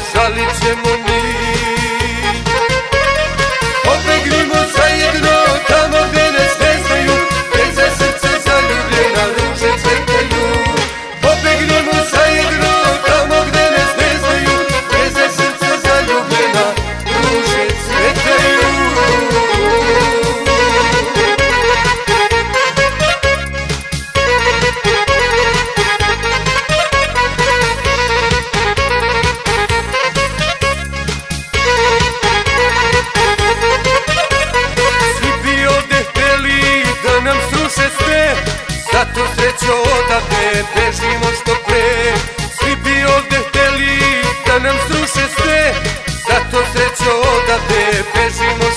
Shall it décimo